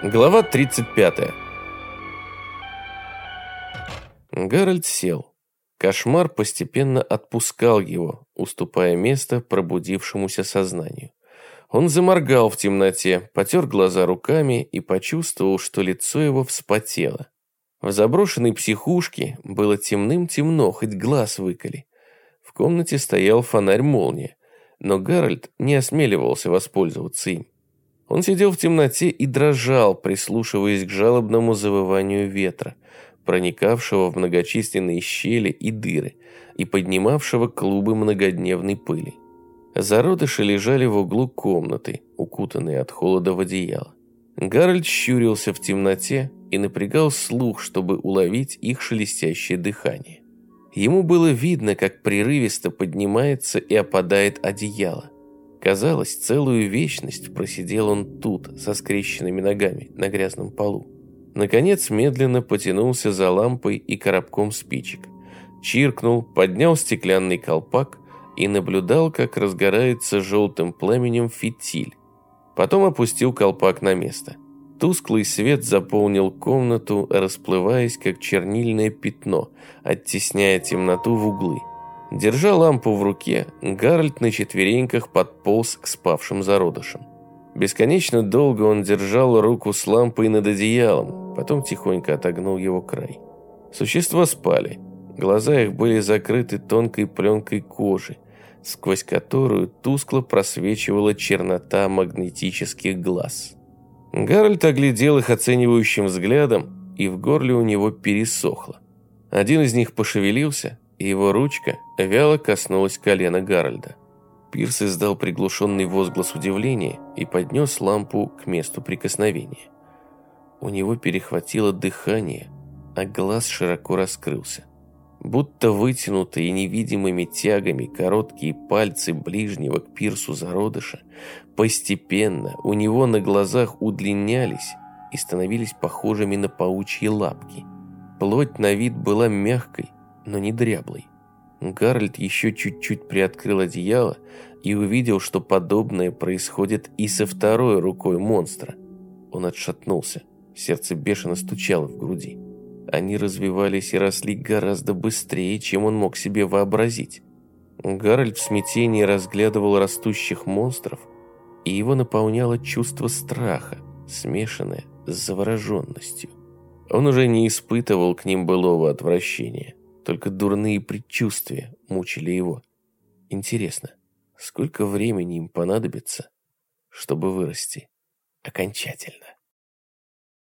Глава 35. Гарольд сел. Кошмар постепенно отпускал его, уступая место пробудившемуся сознанию. Он заморгал в темноте, потер глаза руками и почувствовал, что лицо его вспотело. В заброшенной психушке было темным-темно, хоть глаз выколи. В комнате стоял фонарь-молния, но Гарольд не осмеливался воспользоваться им. Он сидел в темноте и дрожал, прислушиваясь к жалобному завыванию ветра, проникавшего в многочисленные щели и дыры и поднимавшего клубы многодневной пыли. Зародыши лежали в углу комнаты, укутанные от холода в одеяло. Гарольд щурился в темноте и напрягал слух, чтобы уловить их шелестящее дыхание. Ему было видно, как прерывисто поднимается и опадает одеяло. Казалось, целую вечность просидел он тут, со скрещенными ногами, на грязном полу. Наконец медленно потянулся за лампой и коробком спичек. Чиркнул, поднял стеклянный колпак и наблюдал, как разгорается желтым пламенем фитиль. Потом опустил колпак на место. Тусклый свет заполнил комнату, расплываясь, как чернильное пятно, оттесняя темноту в углы. Держа лампу в руке, Гарольд на четвереньках подполз к спавшим зародышам. Бесконечно долго он держал руку с лампой над одеялом, потом тихонько отогнул его край. Существа спали. Глаза их были закрыты тонкой пленкой кожи, сквозь которую тускло просвечивала чернота магнетических глаз. Гарольд оглядел их оценивающим взглядом, и в горле у него пересохло. Один из них пошевелился, и его ручка вяло коснулась колена Гарольда. Пирс издал приглушенный возглас удивления и поднес лампу к месту прикосновения. У него перехватило дыхание, а глаз широко раскрылся. Будто вытянутые невидимыми тягами короткие пальцы ближнего к пирсу зародыша постепенно у него на глазах удлинялись и становились похожими на паучьи лапки. Плоть на вид была мягкой, но не дряблой. Гарольд еще чуть-чуть приоткрыл одеяло и увидел, что подобное происходит и со второй рукой монстра. Он отшатнулся, сердце бешено стучало в груди. Они развивались и росли гораздо быстрее, чем он мог себе вообразить. Гарольд в смятении разглядывал растущих монстров, и его наполняло чувство страха, смешанное с завороженностью. Он уже не испытывал к ним былого отвращения. Только дурные предчувствия мучили его. Интересно, сколько времени им понадобится, чтобы вырасти окончательно?